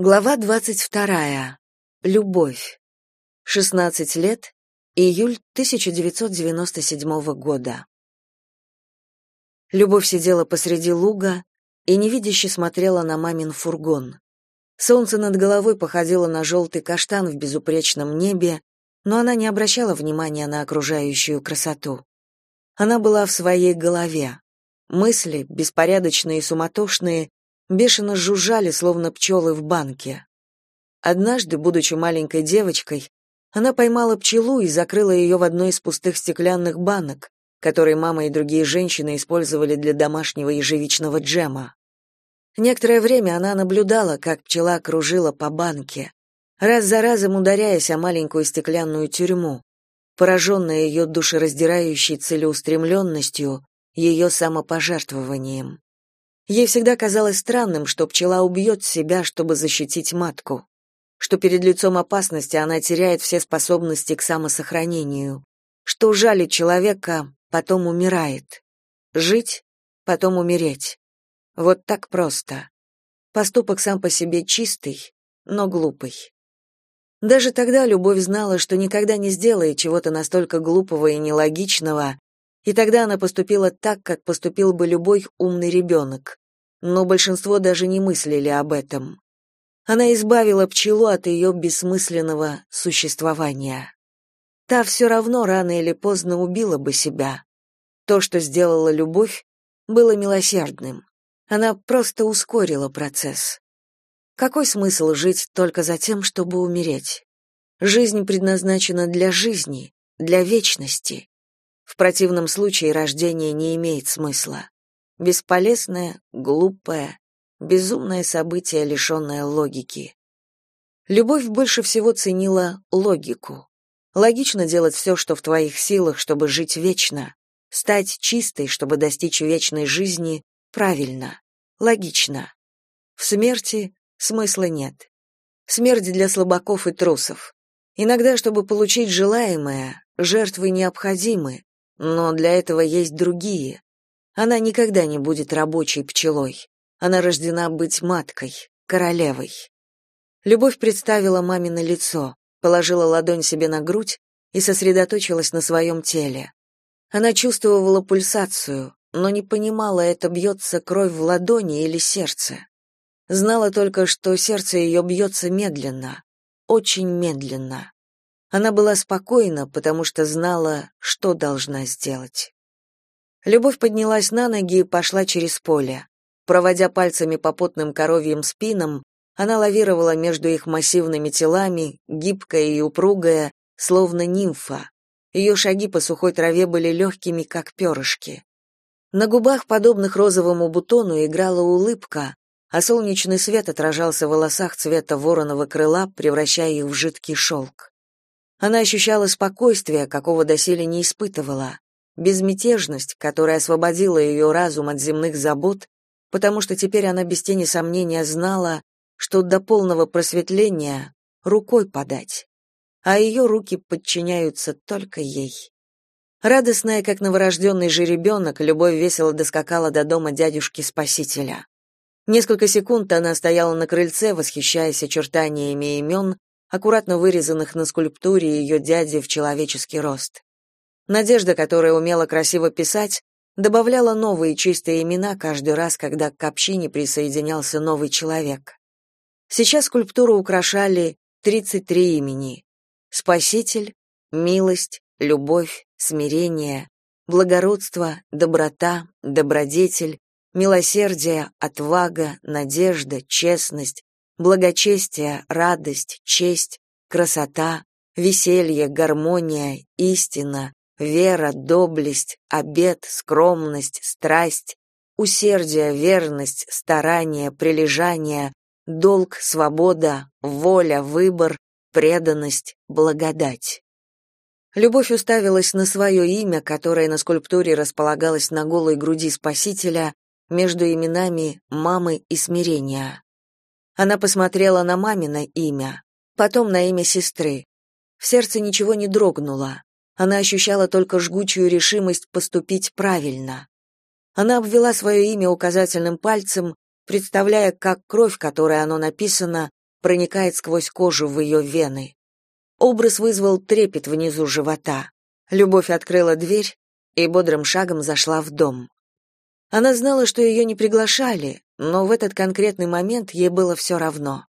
Глава двадцать вторая. Любовь. 16 лет. Июль 1997 года. Любовь сидела посреди луга и невидяще смотрела на мамин фургон. Солнце над головой походило на желтый каштан в безупречном небе, но она не обращала внимания на окружающую красоту. Она была в своей голове. Мысли, беспорядочные и суматошные, бешено жужжали, словно пчелы в банке. Однажды, будучи маленькой девочкой, она поймала пчелу и закрыла ее в одной из пустых стеклянных банок, которые мама и другие женщины использовали для домашнего ежевичного джема. Некоторое время она наблюдала, как пчела кружила по банке, раз за разом ударяясь о маленькую стеклянную тюрьму, пораженная ее душераздирающей целеустремленностью, ее самопожертвованием. Ей всегда казалось странным, что пчела убьет себя, чтобы защитить матку, что перед лицом опасности она теряет все способности к самосохранению, что жалит человека, потом умирает. Жить, потом умереть. Вот так просто. Поступок сам по себе чистый, но глупый. Даже тогда Любовь знала, что никогда не сделает чего-то настолько глупого и нелогичного, и тогда она поступила так, как поступил бы любой умный ребенок. Но большинство даже не мыслили об этом. Она избавила пчелу от ее бессмысленного существования. Та все равно рано или поздно убила бы себя. То, что сделала любовь, было милосердным. Она просто ускорила процесс. Какой смысл жить только за тем, чтобы умереть? Жизнь предназначена для жизни, для вечности. В противном случае рождение не имеет смысла. Бесполезное, глупое, безумное событие, лишенное логики. Любовь больше всего ценила логику. Логично делать все, что в твоих силах, чтобы жить вечно, стать чистой, чтобы достичь вечной жизни, правильно, логично. В смерти смысла нет. Смерть для слабаков и трусов. Иногда, чтобы получить желаемое, жертвы необходимы, но для этого есть другие. Она никогда не будет рабочей пчелой. Она рождена быть маткой, королевой. Любовь представила мамино лицо, положила ладонь себе на грудь и сосредоточилась на своем теле. Она чувствовала пульсацию, но не понимала, это бьется кровь в ладони или сердце. Знала только, что сердце ее бьется медленно, очень медленно. Она была спокойна, потому что знала, что должна сделать. Любовь поднялась на ноги и пошла через поле. Проводя пальцами по потным коровьим спинам, она лавировала между их массивными телами, гибкая и упругая, словно нимфа. Ее шаги по сухой траве были легкими, как перышки. На губах, подобных розовому бутону, играла улыбка, а солнечный свет отражался в волосах цвета вороного крыла, превращая их в жидкий шелк. Она ощущала спокойствие, какого доселе не испытывала, безмятежность, которая освободила ее разум от земных забот потому что теперь она без тени сомнения знала, что до полного просветления рукой подать, а ее руки подчиняются только ей. Радостная, как новорожденный жеребенок, любовь весело доскакала до дома дядюшки-спасителя. Несколько секунд она стояла на крыльце, восхищаясь очертаниями имен, аккуратно вырезанных на скульптуре ее дяди в человеческий рост. Надежда, которая умела красиво писать, добавляла новые чистые имена каждый раз, когда к общине присоединялся новый человек. Сейчас скульптуру украшали 33 имени: Спаситель, милость, любовь, смирение, благородство, доброта, добродетель, милосердие, отвага, надежда, честность, благочестие, радость, честь, красота, веселье, гармония, истина, вера, доблесть, обет, скромность, страсть, усердие, верность, старание, прилежание, долг, свобода, воля, выбор, преданность, благодать. Любовь уставилась на свое имя, которое на скульптуре располагалось на голой груди Спасителя между именами мамы и смирения. Она посмотрела на мамино имя, потом на имя сестры. В сердце ничего не дрогнуло. Она ощущала только жгучую решимость поступить правильно. Она обвела свое имя указательным пальцем, представляя, как кровь, которой оно написано, проникает сквозь кожу в ее вены. Образ вызвал трепет внизу живота. Любовь открыла дверь и бодрым шагом зашла в дом. Она знала, что ее не приглашали, но в этот конкретный момент ей было все равно.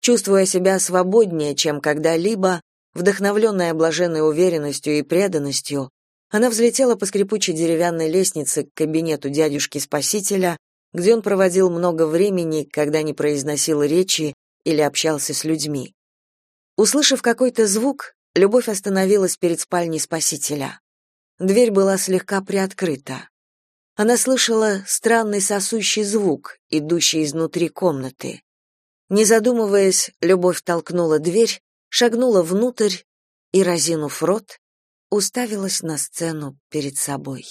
Чувствуя себя свободнее, чем когда-либо, вдохновленная блаженной уверенностью и преданностью, она взлетела по скрипучей деревянной лестнице к кабинету дядюшки-спасителя, где он проводил много времени, когда не произносил речи или общался с людьми. Услышав какой-то звук, Любовь остановилась перед спальней спасителя. Дверь была слегка приоткрыта. Она слышала странный сосущий звук, идущий изнутри комнаты. Не задумываясь, Любовь толкнула дверь, шагнула внутрь и, разинув рот, уставилась на сцену перед собой.